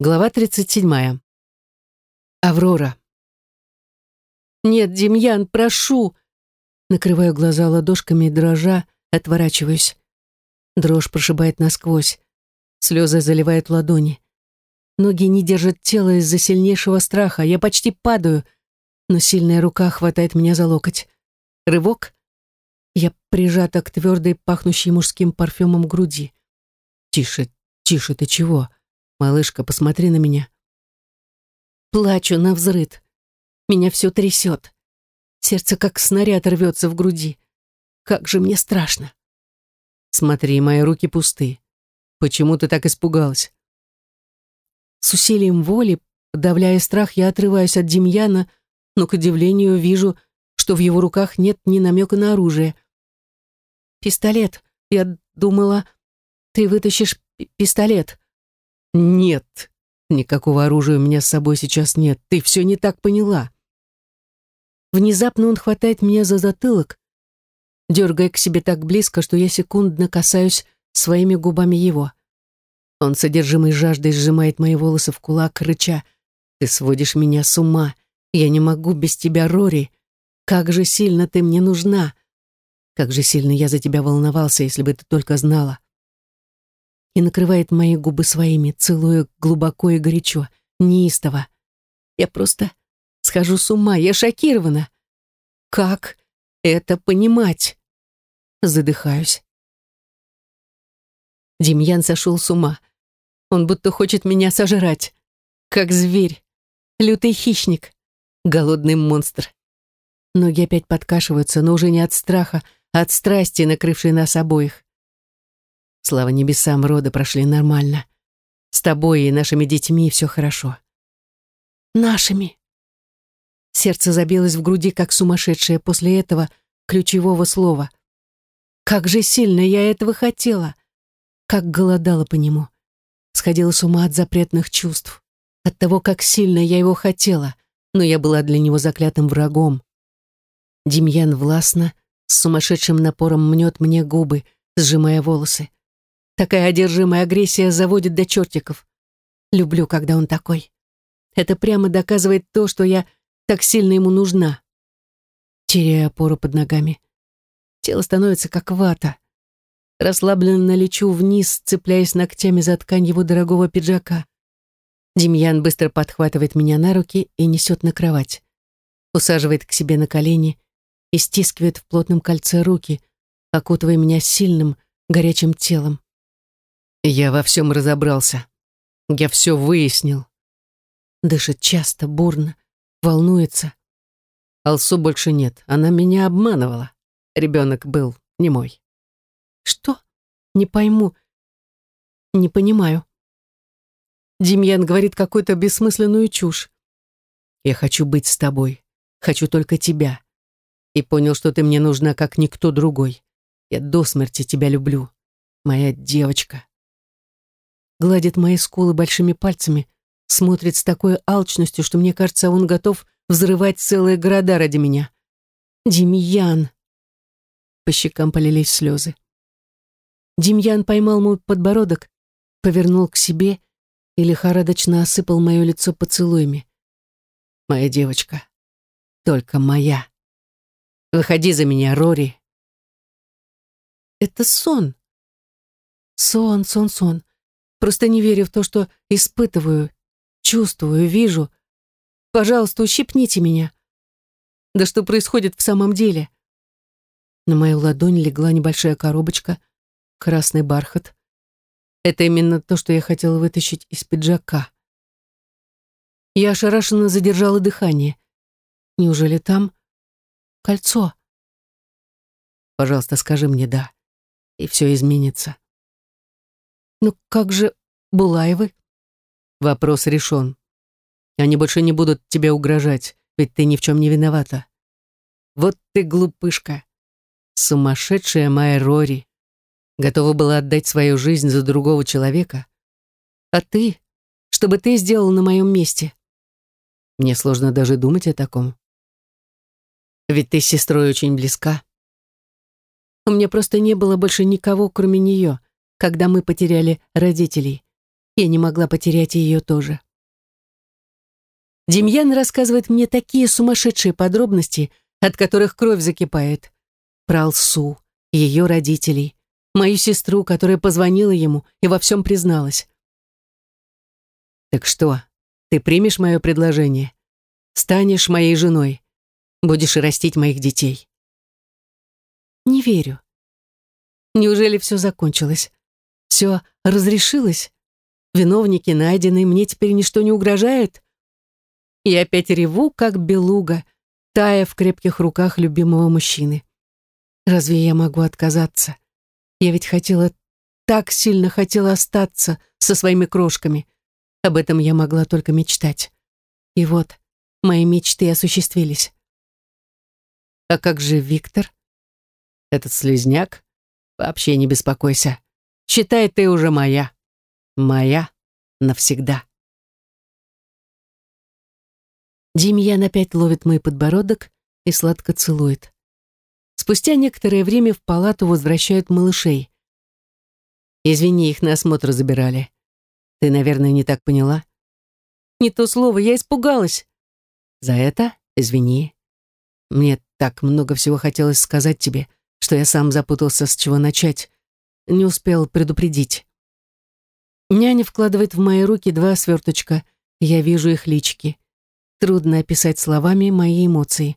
Глава 37. Аврора. «Нет, Демьян, прошу!» Накрываю глаза ладошками, дрожа, отворачиваюсь. Дрожь прошибает насквозь. Слезы заливают ладони. Ноги не держат тело из-за сильнейшего страха. Я почти падаю, но сильная рука хватает меня за локоть. Рывок. Я прижата к твердой, пахнущей мужским парфюмом груди. «Тише, тише, ты чего?» «Малышка, посмотри на меня». Плачу на взрыд. Меня все трясет. Сердце как снаряд рвется в груди. Как же мне страшно. Смотри, мои руки пусты. Почему ты так испугалась? С усилием воли, подавляя страх, я отрываюсь от Демьяна, но, к удивлению, вижу, что в его руках нет ни намека на оружие. «Пистолет. Я думала, ты вытащишь пистолет». «Нет, никакого оружия у меня с собой сейчас нет. Ты все не так поняла». Внезапно он хватает меня за затылок, дергая к себе так близко, что я секундно касаюсь своими губами его. Он содержимой жаждой сжимает мои волосы в кулак, рыча. «Ты сводишь меня с ума. Я не могу без тебя, Рори. Как же сильно ты мне нужна. Как же сильно я за тебя волновался, если бы ты только знала» и накрывает мои губы своими, целуя глубоко и горячо, неистово. Я просто схожу с ума, я шокирована. Как это понимать? Задыхаюсь. Демьян сошел с ума. Он будто хочет меня сожрать. Как зверь. Лютый хищник. Голодный монстр. Ноги опять подкашиваются, но уже не от страха, а от страсти, накрывшей нас обоих. Слава небесам, роды прошли нормально. С тобой и нашими детьми все хорошо. Нашими. Сердце забилось в груди, как сумасшедшее после этого ключевого слова. Как же сильно я этого хотела. Как голодала по нему. Сходила с ума от запретных чувств. От того, как сильно я его хотела. Но я была для него заклятым врагом. Демьян властно, с сумасшедшим напором мнет мне губы, сжимая волосы. Такая одержимая агрессия заводит до чертиков. Люблю, когда он такой. Это прямо доказывает то, что я так сильно ему нужна. Теряя опору под ногами. Тело становится как вата. Расслабленно лечу вниз, цепляясь ногтями за ткань его дорогого пиджака. Демьян быстро подхватывает меня на руки и несет на кровать. Усаживает к себе на колени и стискивает в плотном кольце руки, окутывая меня сильным, горячим телом. Я во всем разобрался. Я все выяснил. Дышит часто, бурно, волнуется. Алсу больше нет. Она меня обманывала. Ребенок был не мой. Что? Не пойму. Не понимаю. Демьян говорит какую-то бессмысленную чушь. Я хочу быть с тобой. Хочу только тебя. И понял, что ты мне нужна, как никто другой. Я до смерти тебя люблю. Моя девочка гладит мои скулы большими пальцами, смотрит с такой алчностью, что мне кажется, он готов взрывать целые города ради меня. Демьян! По щекам полились слезы. Демьян поймал мой подбородок, повернул к себе и лихорадочно осыпал мое лицо поцелуями. Моя девочка. Только моя. Выходи за меня, Рори. Это сон. Сон, сон, сон. Просто не верю в то, что испытываю, чувствую, вижу. Пожалуйста, ущипните меня. Да что происходит в самом деле? На мою ладонь легла небольшая коробочка, красный бархат. Это именно то, что я хотела вытащить из пиджака. Я ошарашенно задержала дыхание. Неужели там кольцо? Пожалуйста, скажи мне «да», и все изменится. «Ну как же Булаевы?» «Вопрос решен. Они больше не будут тебе угрожать, ведь ты ни в чем не виновата. Вот ты глупышка. Сумасшедшая моя Рори. Готова была отдать свою жизнь за другого человека. А ты? Что бы ты сделал на моем месте?» Мне сложно даже думать о таком. Ведь ты с сестрой очень близка. У меня просто не было больше никого, кроме нее когда мы потеряли родителей. Я не могла потерять ее тоже. Демьян рассказывает мне такие сумасшедшие подробности, от которых кровь закипает. Про Алсу, ее родителей, мою сестру, которая позвонила ему и во всем призналась. «Так что, ты примешь мое предложение? Станешь моей женой? Будешь растить моих детей?» «Не верю. Неужели все закончилось? Все разрешилось? Виновники найдены, мне теперь ничто не угрожает?» И опять реву, как белуга, тая в крепких руках любимого мужчины. Разве я могу отказаться? Я ведь хотела, так сильно хотела остаться со своими крошками. Об этом я могла только мечтать. И вот, мои мечты осуществились. А как же Виктор? Этот слезняк? Вообще не беспокойся. Считай, ты уже моя. Моя навсегда. Демьян опять ловит мой подбородок и сладко целует. Спустя некоторое время в палату возвращают малышей. Извини, их на осмотр забирали. Ты, наверное, не так поняла? Не то слово, я испугалась. За это извини. Мне так много всего хотелось сказать тебе, что я сам запутался, с чего начать. Не успел предупредить. Няня вкладывает в мои руки два сверточка, я вижу их лички. Трудно описать словами мои эмоции.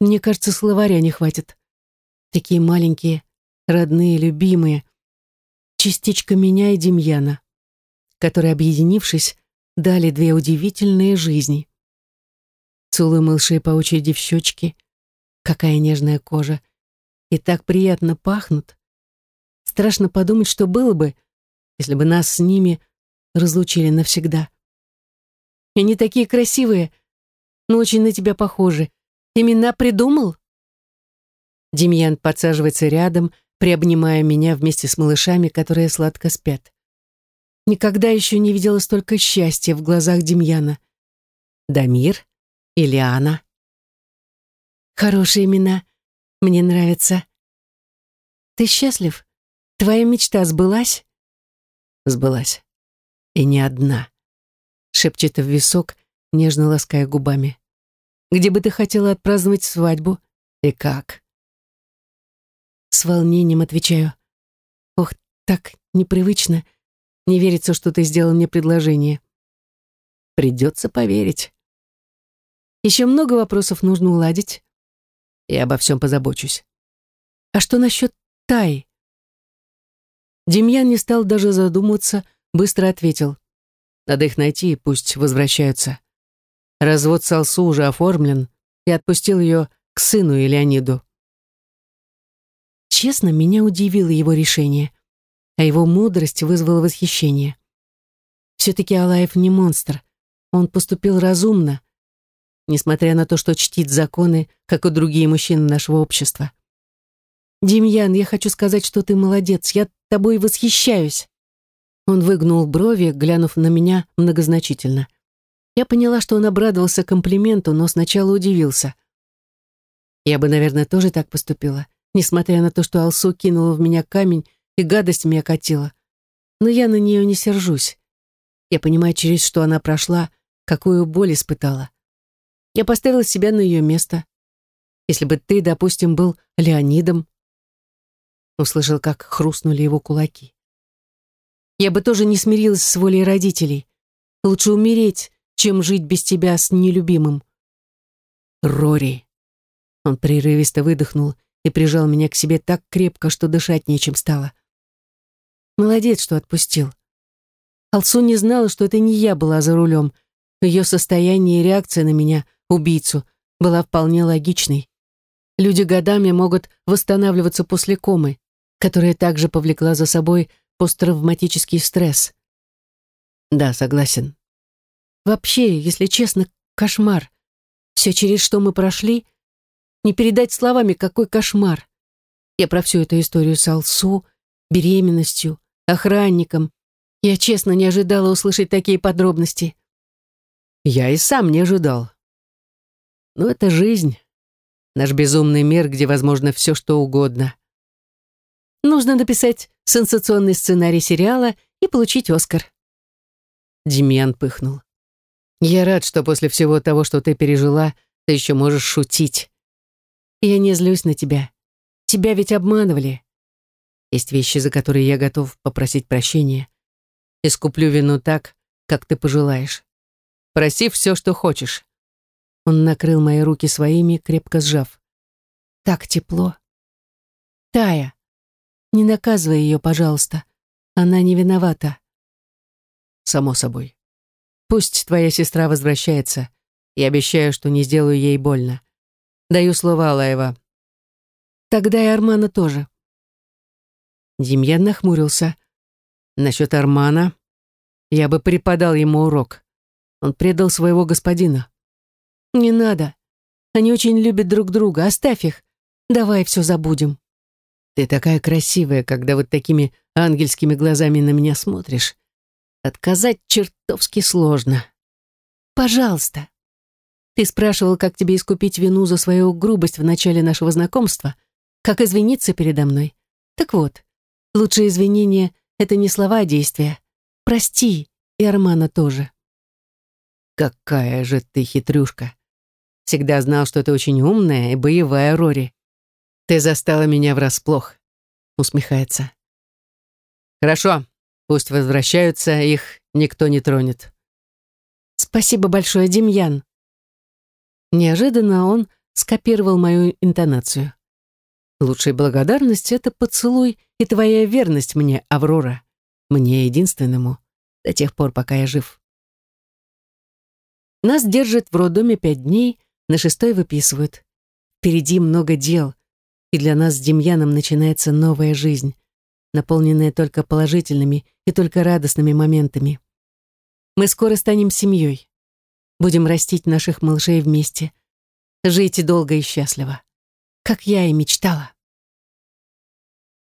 Мне кажется, словаря не хватит. Такие маленькие, родные, любимые. Частичка меня и Демьяна, которые, объединившись, дали две удивительные жизни. Целую малышей по очереди в щечки. Какая нежная кожа. И так приятно пахнут. Страшно подумать, что было бы, если бы нас с ними разлучили навсегда. Они такие красивые, но очень на тебя похожи. Имена придумал?» Демьян подсаживается рядом, приобнимая меня вместе с малышами, которые сладко спят. Никогда еще не видела столько счастья в глазах Демьяна. Дамир, Ильяна. Хорошие имена. Мне нравятся. Ты счастлив? Твоя мечта сбылась? Сбылась. И не одна шепчет в висок, нежно лаская губами. «Где бы ты хотела отпраздновать свадьбу? И как?» С волнением отвечаю. «Ох, так непривычно. Не верится, что ты сделал мне предложение». «Придется поверить». «Еще много вопросов нужно уладить. Я обо всем позабочусь». «А что насчет Тай?» Демьян не стал даже задумываться, быстро ответил. Надо их найти, и пусть возвращаются. Развод с Алсу уже оформлен, и отпустил ее к сыну и Леониду. Честно, меня удивило его решение, а его мудрость вызвала восхищение. Все-таки Алаев не монстр, он поступил разумно, несмотря на то, что чтит законы, как и другие мужчины нашего общества. «Демьян, я хочу сказать, что ты молодец, я тобой восхищаюсь». Он выгнул брови, глянув на меня многозначительно. Я поняла, что он обрадовался комплименту, но сначала удивился. Я бы, наверное, тоже так поступила, несмотря на то, что Алсу кинула в меня камень и гадость меня катила. Но я на нее не сержусь. Я понимаю, через что она прошла, какую боль испытала. Я поставила себя на ее место. Если бы ты, допустим, был Леонидом... Услышал, как хрустнули его кулаки. Я бы тоже не смирилась с волей родителей. Лучше умереть, чем жить без тебя с нелюбимым. Рори. Он прерывисто выдохнул и прижал меня к себе так крепко, что дышать нечем стало. Молодец, что отпустил. Алсу не знала, что это не я была за рулем. Ее состояние и реакция на меня, убийцу, была вполне логичной. Люди годами могут восстанавливаться после комы, которая также повлекла за собой посттравматический стресс. Да, согласен. Вообще, если честно, кошмар. Все, через что мы прошли, не передать словами, какой кошмар. Я про всю эту историю с Алсу, беременностью, охранником. Я честно не ожидала услышать такие подробности. Я и сам не ожидал. Но это жизнь. Наш безумный мир, где возможно все, что угодно. Нужно написать сенсационный сценарий сериала и получить Оскар. Демьян пыхнул. Я рад, что после всего того, что ты пережила, ты еще можешь шутить. Я не злюсь на тебя. Тебя ведь обманывали. Есть вещи, за которые я готов попросить прощения. Искуплю вину так, как ты пожелаешь. Проси все, что хочешь. Он накрыл мои руки своими, крепко сжав. Так тепло. Тая, не наказывай ее, пожалуйста. Она не виновата. Само собой. Пусть твоя сестра возвращается. Я обещаю, что не сделаю ей больно. Даю слово Алаева. Тогда и Армана тоже. Демьян нахмурился. Насчет Армана я бы преподал ему урок. Он предал своего господина. Не надо. Они очень любят друг друга. Оставь их. Давай все забудем. Ты такая красивая, когда вот такими ангельскими глазами на меня смотришь. Отказать чертовски сложно. Пожалуйста. Ты спрашивал, как тебе искупить вину за свою грубость в начале нашего знакомства, как извиниться передо мной. Так вот, лучшее извинение — это не слова, а действия. Прости, и Армана тоже. Какая же ты хитрюшка. Всегда знал, что ты очень умная и боевая, Рори. Ты застала меня врасплох, усмехается. Хорошо, пусть возвращаются, их никто не тронет. Спасибо большое, Демьян. Неожиданно он скопировал мою интонацию. Лучшая благодарность — это поцелуй и твоя верность мне, Аврора. Мне единственному, до тех пор, пока я жив. Нас держат в роддоме пять дней, на шестой выписывают. Впереди много дел и для нас с Демьяном начинается новая жизнь, наполненная только положительными и только радостными моментами. Мы скоро станем семьей. Будем растить наших малышей вместе. Жить долго и счастливо. Как я и мечтала.